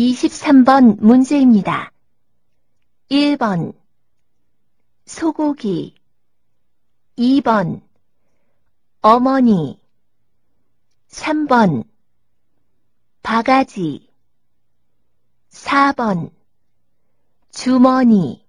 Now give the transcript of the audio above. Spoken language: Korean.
23번 문제입니다. 1번. 소고기. 2번. 어머니. 3번. 바가지. 4번. 주머니.